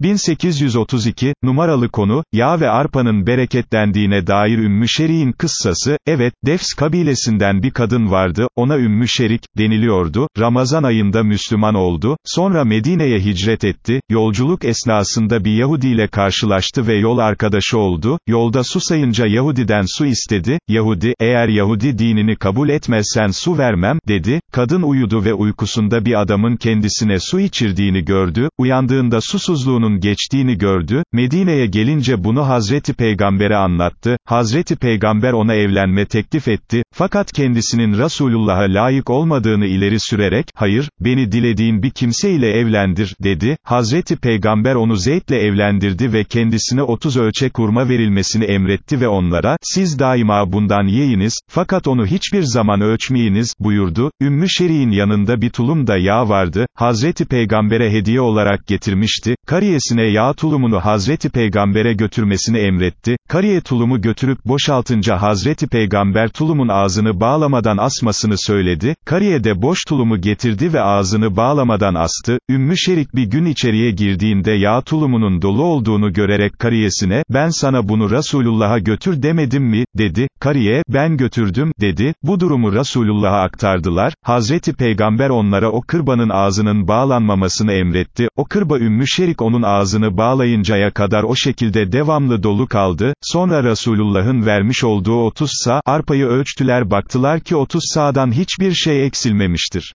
1832, numaralı konu, yağ ve arpanın bereketlendiğine dair Ümmü Şerik'in kıssası, evet, Defs kabilesinden bir kadın vardı, ona Ümmü Şerik, deniliyordu, Ramazan ayında Müslüman oldu, sonra Medine'ye hicret etti, yolculuk esnasında bir Yahudi ile karşılaştı ve yol arkadaşı oldu, yolda susayınca Yahudi'den su istedi, Yahudi, eğer Yahudi dinini kabul etmezsen su vermem, dedi, kadın uyudu ve uykusunda bir adamın kendisine su içirdiğini gördü, uyandığında susuzluğunun yılın geçtiğini gördü, Medine'ye gelince bunu Hazreti Peygamber'e anlattı, Hazreti Peygamber ona evlenme teklif etti, fakat kendisinin Resulullah'a layık olmadığını ileri sürerek, hayır, beni dilediğin bir kimseyle evlendir, dedi, Hazreti Peygamber onu Zeyd'le evlendirdi ve kendisine 30 ölçek kurma verilmesini emretti ve onlara, siz daima bundan yiyiniz, fakat onu hiçbir zaman ölçmeyiniz, buyurdu, Ümmü Şerik'in yanında bir tulum da yağ vardı, Hazreti Peygamber'e hediye olarak getirmişti, kariye Kariye'sine yağ tulumunu Hazreti Peygamber'e götürmesini emretti, kariye tulumu götürüp boşaltınca Hazreti Peygamber tulumun ağzını bağlamadan asmasını söyledi, kariye de boş tulumu getirdi ve ağzını bağlamadan astı, Ümmü Şerik bir gün içeriye girdiğinde yağ tulumunun dolu olduğunu görerek kariyesine, ben sana bunu Resulullah'a götür demedim mi, dedi, kariye, ben götürdüm, dedi, bu durumu Resulullah'a aktardılar, Hazreti Peygamber onlara o kırbanın ağzının bağlanmamasını emretti, o kırba Ümmü Şerik onun ağzını bağlayıncaya kadar o şekilde devamlı dolu kaldı, sonra Resulullah'ın vermiş olduğu 30 sa, arpayı ölçtüler baktılar ki 30 sağdan hiçbir şey eksilmemiştir.